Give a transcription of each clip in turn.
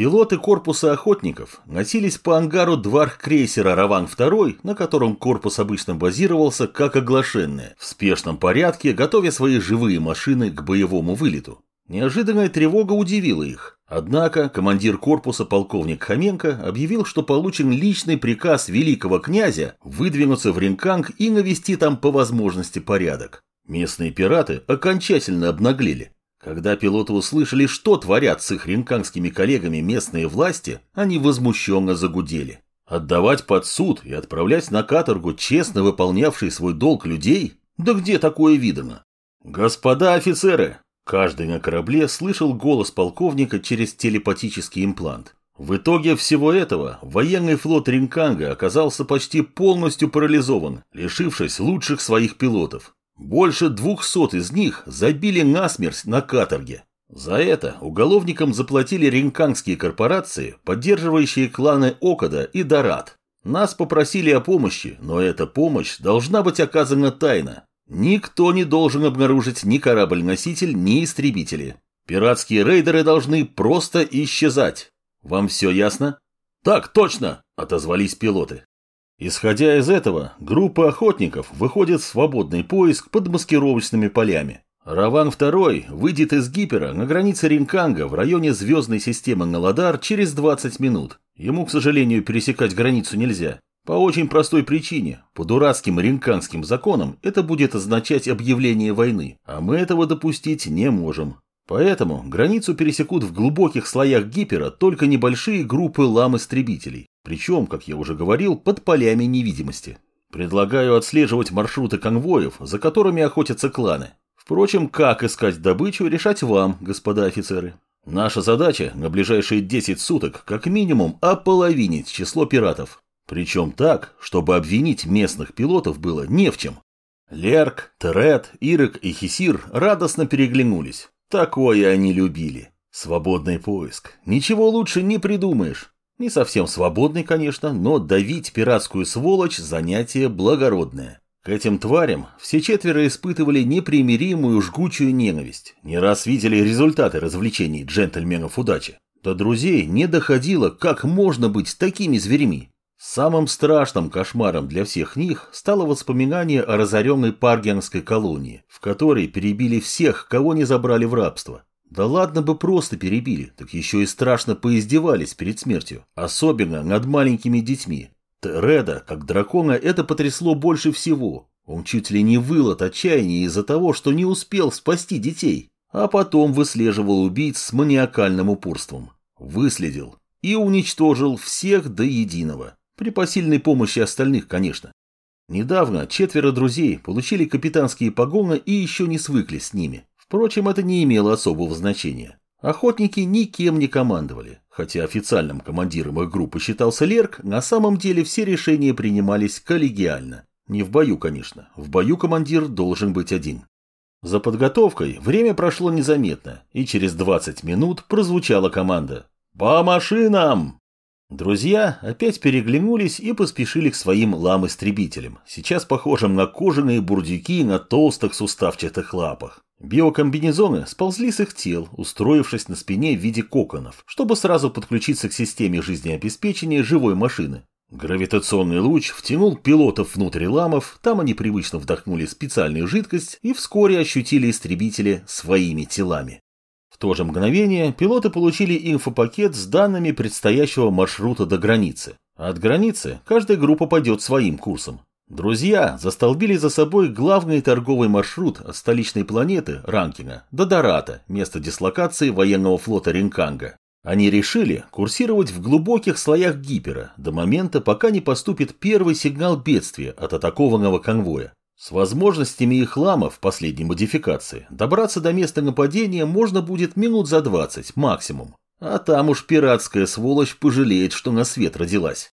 Пилоты корпуса охотников носились по ангару дварх крейсера «Раван-2», на котором корпус обычно базировался как оглашенное, в спешном порядке, готовя свои живые машины к боевому вылету. Неожиданная тревога удивила их. Однако командир корпуса полковник Хоменко объявил, что получен личный приказ великого князя выдвинуться в Ринканг и навести там по возможности порядок. Местные пираты окончательно обнаглели. Когда пилоты услышали, что творят с их ринкангскими коллегами местные власти, они возмущенно загудели. Отдавать под суд и отправлять на каторгу честно выполнявший свой долг людей? Да где такое видано? Господа офицеры, Каждый на корабле слышал голос полковника через телепатический имплант. В итоге всего этого военный флот Ринканга оказался почти полностью парализован, лишившись лучших своих пилотов. Больше двухсот из них забили насмерть на каторге. За это уголовникам заплатили ринкангские корпорации, поддерживающие кланы Окада и Дарат. Нас попросили о помощи, но эта помощь должна быть оказана тайно, Никто не должен обнаружить ни корабль-носитель, ни истребители. Пиратские рейдеры должны просто исчезать. Вам все ясно? Так, точно, отозвались пилоты. Исходя из этого, группа охотников выходит в свободный поиск под маскировочными полями. Раван-2 выйдет из Гипера на границе Ринканга в районе звездной системы Наладар через 20 минут. Ему, к сожалению, пересекать границу нельзя. По очень простой причине. По дурацким ринканским законам это будет означать объявление войны, а мы этого допустить не можем. Поэтому границу пересекут в глубоких слоях гипера только небольшие группы лам-истребителей, причем, как я уже говорил, под полями невидимости. Предлагаю отслеживать маршруты конвоев, за которыми охотятся кланы. Впрочем, как искать добычу, решать вам, господа офицеры. Наша задача на ближайшие 10 суток как минимум ополовинить число пиратов. Причем так, чтобы обвинить местных пилотов было не в чем. Лерк, Терет, Ирек и Хисир радостно переглянулись. Такое они любили. Свободный поиск. Ничего лучше не придумаешь. Не совсем свободный, конечно, но давить пиратскую сволочь – занятие благородное. К этим тварям все четверо испытывали непримиримую жгучую ненависть. Не раз видели результаты развлечений джентльменов удачи. До друзей не доходило, как можно быть такими зверями. Самым страшным кошмаром для всех них стало воспоминание о разоренной Паргианской колонии, в которой перебили всех, кого не забрали в рабство. Да ладно бы просто перебили, так еще и страшно поиздевались перед смертью, особенно над маленькими детьми. Тереда, как дракона, это потрясло больше всего. Он чуть ли не выл от отчаяния из-за того, что не успел спасти детей, а потом выслеживал убийц с маниакальным упорством. Выследил и уничтожил всех до единого. При посильной помощи остальных, конечно. Недавно четверо друзей получили капитанские погоны и еще не свыклись с ними. Впрочем, это не имело особого значения. Охотники никем не командовали. Хотя официальным командиром их группы считался Лерк, на самом деле все решения принимались коллегиально. Не в бою, конечно. В бою командир должен быть один. За подготовкой время прошло незаметно, и через 20 минут прозвучала команда «По машинам!». Друзья опять переглянулись и поспешили к своим лам-истребителям, сейчас похожим на кожаные бурдюки на толстых суставчатых лапах. Биокомбинезоны сползли с их тел, устроившись на спине в виде коконов, чтобы сразу подключиться к системе жизнеобеспечения живой машины. Гравитационный луч втянул пилотов внутрь ламов, там они привычно вдохнули специальную жидкость и вскоре ощутили истребители своими телами то же мгновение пилоты получили инфопакет с данными предстоящего маршрута до границы. от границы каждая группа пойдет своим курсом. Друзья застолбили за собой главный торговый маршрут от столичной планеты Ранкина до Дората, места дислокации военного флота Ринканга. Они решили курсировать в глубоких слоях гипера до момента, пока не поступит первый сигнал бедствия от атакованного конвоя. С возможностями их лама в последней модификации добраться до места нападения можно будет минут за 20 максимум. А там уж пиратская сволочь пожалеет, что на свет родилась.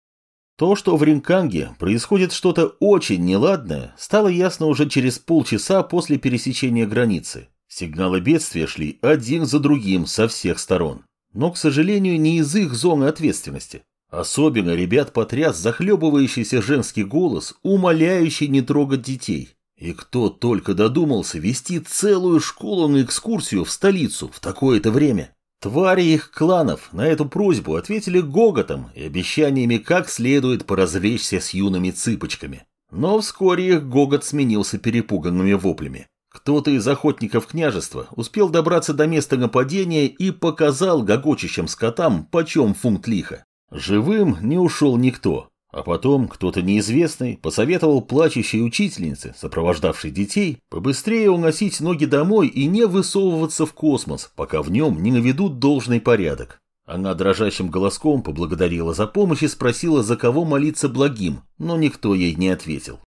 То, что в Ринканге происходит что-то очень неладное, стало ясно уже через полчаса после пересечения границы. Сигналы бедствия шли один за другим со всех сторон. Но, к сожалению, не из их зоны ответственности. Особенно ребят потряс захлебывающийся женский голос, умоляющий не трогать детей. И кто только додумался вести целую школу на экскурсию в столицу в такое-то время. Твари их кланов на эту просьбу ответили гоготом и обещаниями как следует поразвлечься с юными цыпочками. Но вскоре их гогот сменился перепуганными воплями. Кто-то из охотников княжества успел добраться до места нападения и показал гогочащим скотам, почем фунт лиха. Живым не ушел никто. А потом кто-то неизвестный посоветовал плачущей учительнице, сопровождавшей детей, побыстрее уносить ноги домой и не высовываться в космос, пока в нем не наведут должный порядок. Она дрожащим голоском поблагодарила за помощь и спросила, за кого молиться благим, но никто ей не ответил.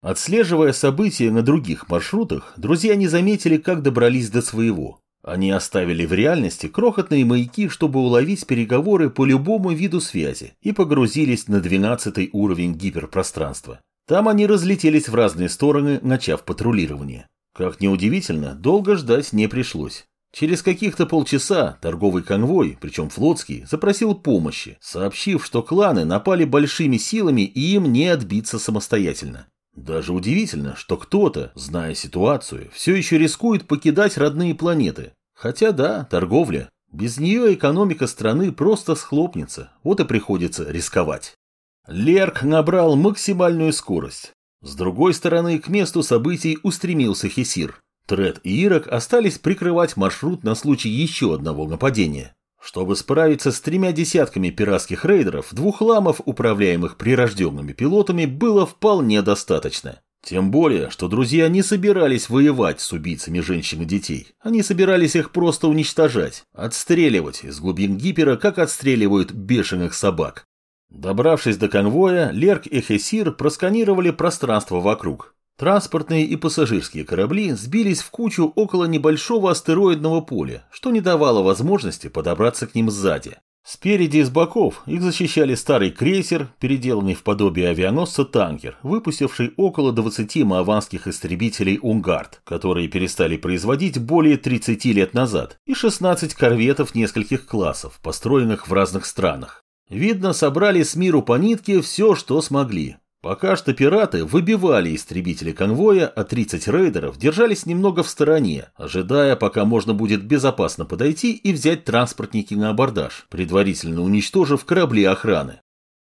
Отслеживая события на других маршрутах, друзья не заметили, как добрались до своего. Они оставили в реальности крохотные маяки, чтобы уловить переговоры по любому виду связи, и погрузились на 12 уровень гиперпространства. Там они разлетелись в разные стороны, начав патрулирование. Как неудивительно, долго ждать не пришлось. Через каких-то полчаса торговый конвой, причем флотский, запросил помощи, сообщив, что кланы напали большими силами и им не отбиться самостоятельно. Даже удивительно, что кто-то, зная ситуацию, все еще рискует покидать родные планеты. Хотя да, торговля. Без нее экономика страны просто схлопнется, вот и приходится рисковать. Лерк набрал максимальную скорость. С другой стороны, к месту событий устремился Хесир. Тред и Ирок остались прикрывать маршрут на случай еще одного нападения. Чтобы справиться с тремя десятками пиратских рейдеров, двух ламов, управляемых прирожденными пилотами, было вполне достаточно. Тем более, что друзья не собирались воевать с убийцами женщин и детей. Они собирались их просто уничтожать, отстреливать из глубин гипера, как отстреливают бешеных собак. Добравшись до конвоя, Лерк и Хесир просканировали пространство вокруг. Транспортные и пассажирские корабли сбились в кучу около небольшого астероидного поля, что не давало возможности подобраться к ним сзади. Спереди и с боков их защищали старый крейсер, переделанный в подобие авианосца танкер, выпустивший около 20 мааванских истребителей «Унгард», которые перестали производить более 30 лет назад, и 16 корветов нескольких классов, построенных в разных странах. Видно, собрали с миру по нитке все, что смогли, Пока что пираты выбивали истребители конвоя, а 30 рейдеров держались немного в стороне, ожидая, пока можно будет безопасно подойти и взять транспортники на абордаж, предварительно уничтожив корабли охраны.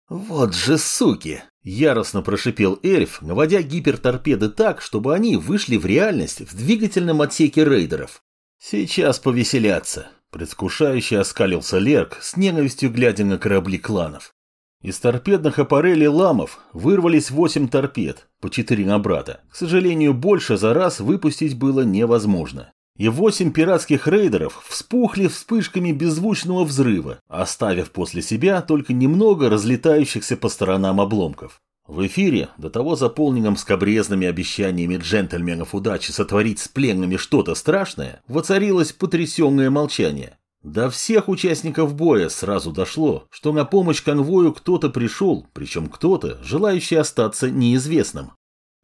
«Вот же суки!» – яростно прошипел эльф, наводя гиперторпеды так, чтобы они вышли в реальность в двигательном отсеке рейдеров. «Сейчас повеселятся», – предвкушающе оскалился Лерк, с ненавистью глядя на корабли кланов. Из торпедных аппарелей ламов вырвались восемь торпед, по четыре на брата. К сожалению, больше за раз выпустить было невозможно. И восемь пиратских рейдеров вспухли вспышками беззвучного взрыва, оставив после себя только немного разлетающихся по сторонам обломков. В эфире, до того заполненном скобрезными обещаниями джентльменов удачи сотворить с пленными что-то страшное, воцарилось потрясенное молчание. До всех участников боя сразу дошло, что на помощь конвою кто-то пришел, причем кто-то, желающий остаться неизвестным.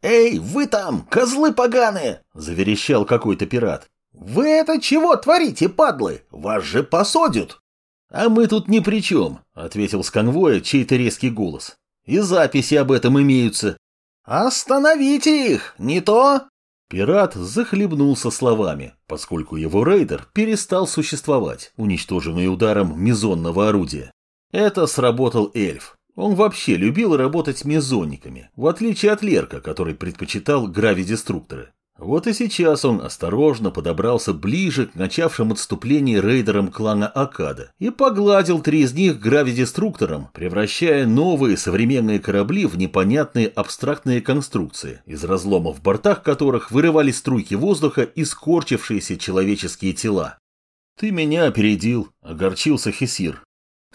«Эй, вы там, козлы поганые!» – заверещал какой-то пират. «Вы это чего творите, падлы? Вас же посадят!» «А мы тут ни при чем», – ответил с конвоя чей-то резкий голос. «И записи об этом имеются». «Остановите их, не то...» Пират захлебнулся словами, поскольку его рейдер перестал существовать, уничтоженный ударом мизонного орудия. Это сработал эльф. Он вообще любил работать мезонниками, в отличие от Лерка, который предпочитал гравидеструкторы. Вот и сейчас он осторожно подобрался ближе к начавшим отступление рейдерам клана Акада и погладил три из них гравидеструктором, превращая новые современные корабли в непонятные абстрактные конструкции, из разломов в бортах которых вырывались струйки воздуха и скорчившиеся человеческие тела. «Ты меня опередил», — огорчился Хесир.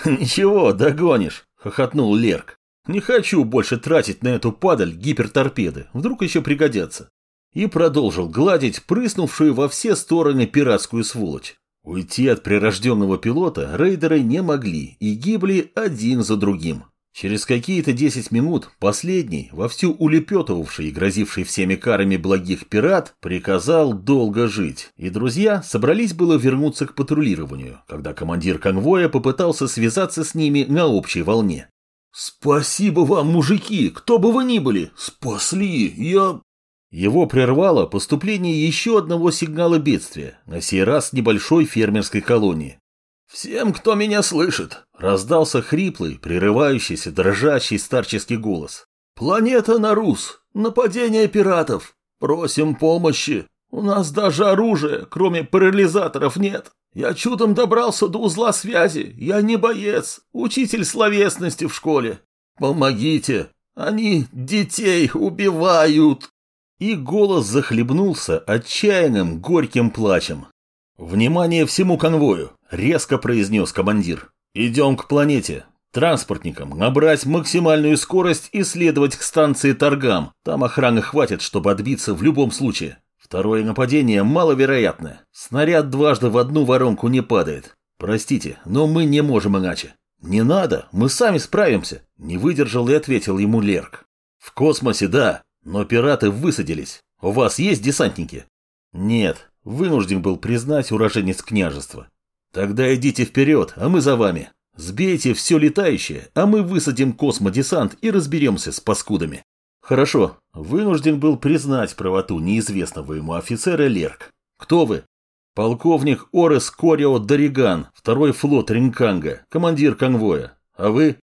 «Ничего, догонишь», — хохотнул Лерк. «Не хочу больше тратить на эту падаль гиперторпеды, вдруг еще пригодятся» и продолжил гладить прыснувшую во все стороны пиратскую сволочь. Уйти от прирожденного пилота рейдеры не могли и гибли один за другим. Через какие-то десять минут последний, вовсю улепетывавший и грозивший всеми карами благих пират, приказал долго жить, и друзья собрались было вернуться к патрулированию, когда командир конвоя попытался связаться с ними на общей волне. «Спасибо вам, мужики, кто бы вы ни были, спасли, я его прервало поступление еще одного сигнала бедствия, на сей раз небольшой фермерской колонии. «Всем, кто меня слышит!» — раздался хриплый, прерывающийся, дрожащий старческий голос. «Планета Нарус! Нападение пиратов! Просим помощи! У нас даже оружия, кроме парализаторов, нет! Я чудом добрался до узла связи! Я не боец, учитель словесности в школе! Помогите! Они детей убивают!» И голос захлебнулся отчаянным горьким плачем. «Внимание всему конвою!» — резко произнес командир. «Идем к планете. Транспортникам набрать максимальную скорость и следовать к станции Торгам. Там охраны хватит, чтобы отбиться в любом случае. Второе нападение маловероятно. Снаряд дважды в одну воронку не падает. Простите, но мы не можем иначе». «Не надо, мы сами справимся», — не выдержал и ответил ему Лерк. «В космосе, да, но пираты высадились. У вас есть десантники?» «Нет, Вынужден был признать уроженец княжества. Тогда идите вперед, а мы за вами. Сбейте все летающее, а мы высадим космодесант и разберемся с паскудами. Хорошо, вынужден был признать правоту неизвестного ему офицера Лерк. Кто вы? Полковник Орес Корио Дориган, второй флот Ринканга, командир конвоя. А вы?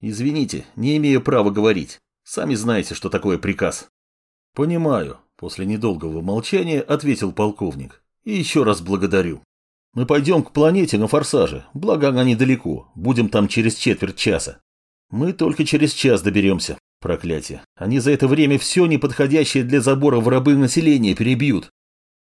Извините, не имею права говорить. Сами знаете, что такое приказ. Понимаю. После недолгого молчания ответил полковник. И еще раз благодарю. Мы пойдем к планете на форсаже, благо она недалеко, будем там через четверть часа. Мы только через час доберемся, проклятие. Они за это время все неподходящее для забора в рабы населения перебьют.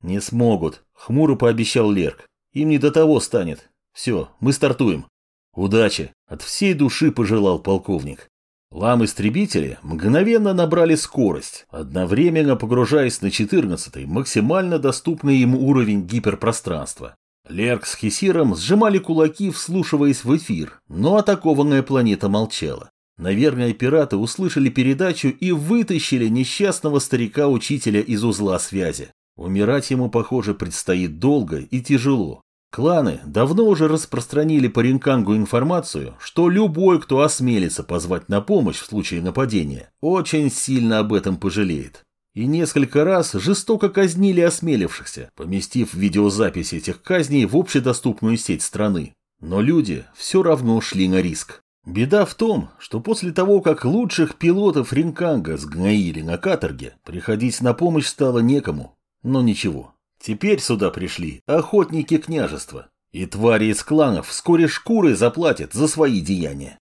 Не смогут, хмуро пообещал Лерк. Им не до того станет. Все, мы стартуем. Удачи, от всей души пожелал полковник. Лам-истребители мгновенно набрали скорость, одновременно погружаясь на 14-й максимально доступный им уровень гиперпространства. Лерк с Хесиром сжимали кулаки, вслушиваясь в эфир, но атакованная планета молчала. Наверное, пираты услышали передачу и вытащили несчастного старика-учителя из узла связи. Умирать ему, похоже, предстоит долго и тяжело. Кланы давно уже распространили по Ринкангу информацию, что любой, кто осмелится позвать на помощь в случае нападения, очень сильно об этом пожалеет. И несколько раз жестоко казнили осмелившихся, поместив видеозаписи этих казней в общедоступную сеть страны. Но люди все равно шли на риск. Беда в том, что после того, как лучших пилотов Ринканга сгноили на каторге, приходить на помощь стало некому. Но ничего, Теперь сюда пришли охотники княжества, и твари из кланов вскоре шкуры заплатят за свои деяния.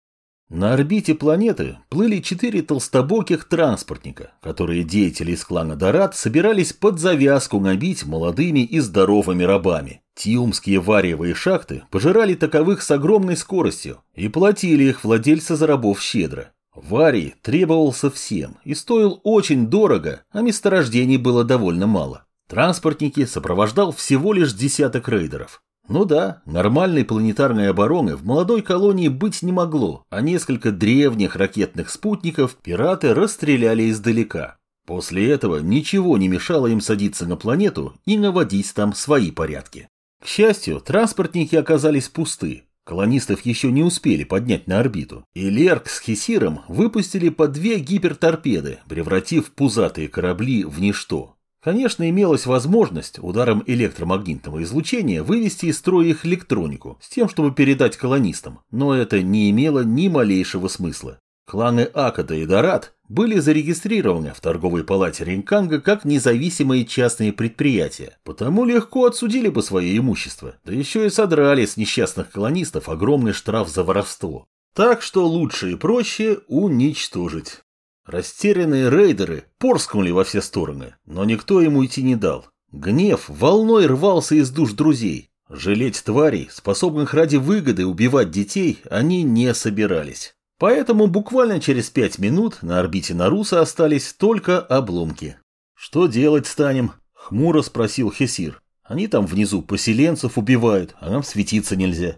На орбите планеты плыли четыре толстобоких транспортника, которые деятели из клана Дорат собирались под завязку набить молодыми и здоровыми рабами. Тиумские вариевые шахты пожирали таковых с огромной скоростью и платили их владельцы за рабов щедро. Варий требовался всем и стоил очень дорого, а месторождений было довольно мало. Транспортники сопровождал всего лишь десяток рейдеров. Ну да, нормальной планетарной обороны в молодой колонии быть не могло, а несколько древних ракетных спутников пираты расстреляли издалека. После этого ничего не мешало им садиться на планету и наводить там свои порядки. К счастью, транспортники оказались пусты. Колонистов еще не успели поднять на орбиту, и Лерк с Хесиром выпустили по две гиперторпеды, превратив пузатые корабли в ничто. Конечно, имелась возможность ударом электромагнитного излучения вывести из строя их электронику с тем, чтобы передать колонистам, но это не имело ни малейшего смысла. Кланы Акада и Дорат были зарегистрированы в торговой палате Ринканга как независимые частные предприятия, потому легко отсудили бы свое имущество, да еще и содрали с несчастных колонистов огромный штраф за воровство. Так что лучше и проще уничтожить. Растерянные рейдеры порскнули во все стороны, но никто ему идти не дал. Гнев волной рвался из душ друзей. Жалеть тварей, способных ради выгоды убивать детей, они не собирались. Поэтому буквально через пять минут на орбите Наруса остались только обломки. «Что делать станем?» — хмуро спросил Хесир. «Они там внизу поселенцев убивают, а нам светиться нельзя».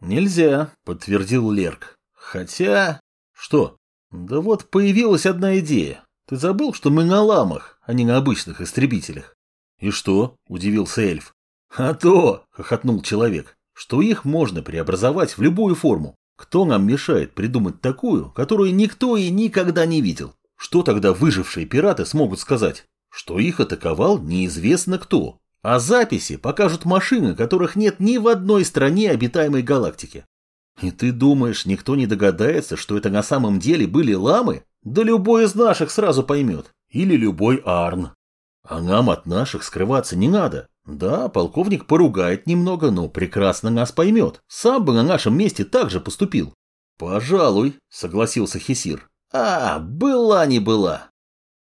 «Нельзя», — подтвердил Лерк. «Хотя...» «Что?» Да вот появилась одна идея. Ты забыл, что мы на ламах, а не на обычных истребителях? И что? Удивился эльф. А то, хохотнул человек, что их можно преобразовать в любую форму. Кто нам мешает придумать такую, которую никто и никогда не видел? Что тогда выжившие пираты смогут сказать? Что их атаковал неизвестно кто. А записи покажут машины, которых нет ни в одной стране обитаемой галактики. И ты думаешь, никто не догадается, что это на самом деле были ламы? Да любой из наших сразу поймет. Или любой Арн. А нам от наших скрываться не надо. Да, полковник поругает немного, но прекрасно нас поймет. Сам бы на нашем месте так же поступил. Пожалуй, согласился Хесир. А, была не была.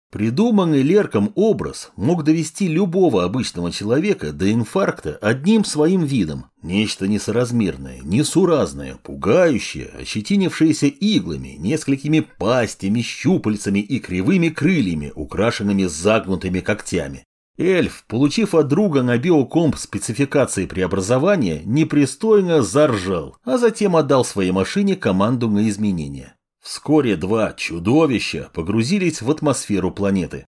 Придуманный Лерком образ мог довести любого обычного человека до инфаркта одним своим видом. Нечто несоразмерное, несуразное, пугающее, ощетинившееся иглами, несколькими пастями, щупальцами и кривыми крыльями, украшенными загнутыми когтями. Эльф, получив от друга на биокомп спецификации преобразования, непристойно заржал, а затем отдал своей машине команду на изменения. Вскоре два чудовища погрузились в атмосферу планеты.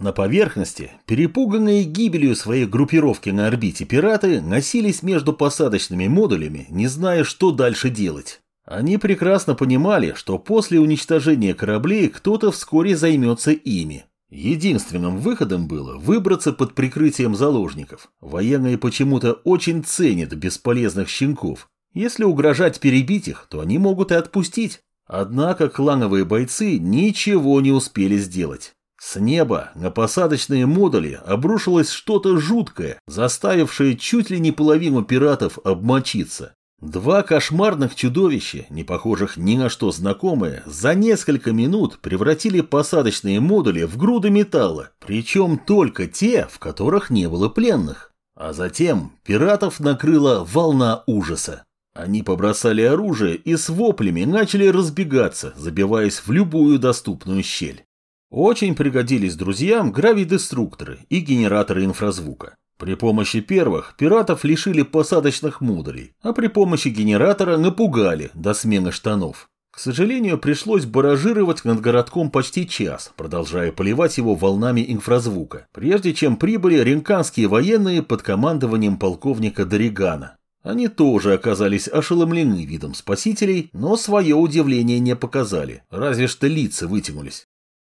На поверхности, перепуганные гибелью своей группировки на орбите пираты, носились между посадочными модулями, не зная, что дальше делать. Они прекрасно понимали, что после уничтожения кораблей кто-то вскоре займется ими. Единственным выходом было выбраться под прикрытием заложников. Военные почему-то очень ценят бесполезных щенков. Если угрожать перебить их, то они могут и отпустить. Однако клановые бойцы ничего не успели сделать. С неба на посадочные модули обрушилось что-то жуткое, заставившее чуть ли не половину пиратов обмочиться. Два кошмарных чудовища, не похожих ни на что знакомые, за несколько минут превратили посадочные модули в груды металла, причем только те, в которых не было пленных. А затем пиратов накрыла волна ужаса. Они побросали оружие и с воплями начали разбегаться, забиваясь в любую доступную щель. Очень пригодились друзьям гравидеструкторы и генераторы инфразвука. При помощи первых пиратов лишили посадочных модулей, а при помощи генератора напугали до смены штанов. К сожалению, пришлось баражировать над городком почти час, продолжая поливать его волнами инфразвука, прежде чем прибыли ренканские военные под командованием полковника Доригана. Они тоже оказались ошеломлены видом спасителей, но свое удивление не показали, разве что лица вытянулись.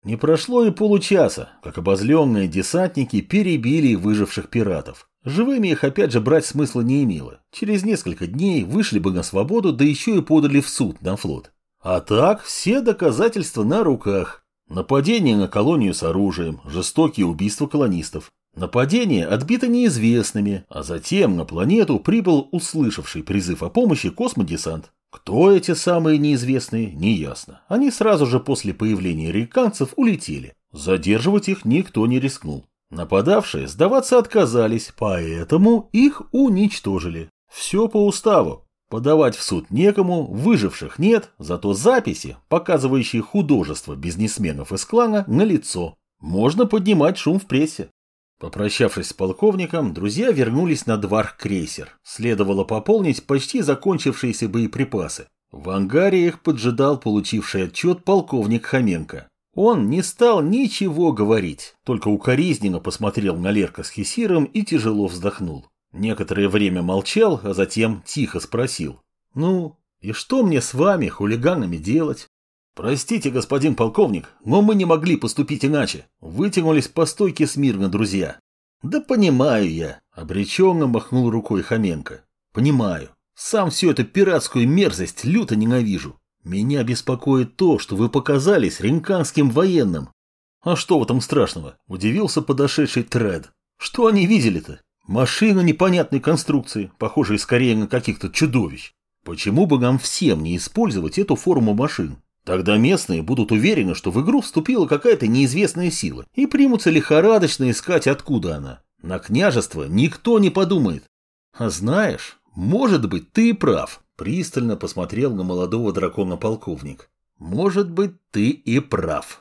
Не прошло и получаса, как обозленные десантники перебили выживших пиратов. Живыми их опять же брать смысла не имело. Через несколько дней вышли бы на свободу, да еще и подали в суд на флот. А так все доказательства на руках. Нападение на колонию с оружием, жестокие убийства колонистов, Нападение отбито неизвестными, а затем на планету прибыл услышавший призыв о помощи космодесант. Кто эти самые неизвестные, неясно. Они сразу же после появления реканцев улетели. Задерживать их никто не рискнул. Нападавшие сдаваться отказались, поэтому их уничтожили. Все по уставу. Подавать в суд некому, выживших нет, зато записи, показывающие художество бизнесменов из клана, налицо. Можно поднимать шум в прессе. Попрощавшись с полковником, друзья вернулись на дварх-крейсер. Следовало пополнить почти закончившиеся боеприпасы. В ангаре их поджидал получивший отчет полковник Хоменко. Он не стал ничего говорить, только укоризненно посмотрел на Лерка с Хисиром и тяжело вздохнул. Некоторое время молчал, а затем тихо спросил. «Ну, и что мне с вами, хулиганами, делать?» «Простите, господин полковник, но мы не могли поступить иначе. Вытянулись по стойке смирно, друзья». «Да понимаю я», — обреченно махнул рукой Хоменко. «Понимаю. Сам всю эту пиратскую мерзость люто ненавижу. Меня беспокоит то, что вы показались ренканским военным». «А что в этом страшного?» – удивился подошедший Тред. «Что они видели-то? Машина непонятной конструкции, похожая скорее на каких-то чудовищ. Почему бы нам всем не использовать эту форму машин? Тогда местные будут уверены, что в игру вступила какая-то неизвестная сила и примутся лихорадочно искать, откуда она. На княжество никто не подумает. А знаешь, может быть, ты прав, пристально посмотрел на молодого дракона полковник. Может быть, ты и прав.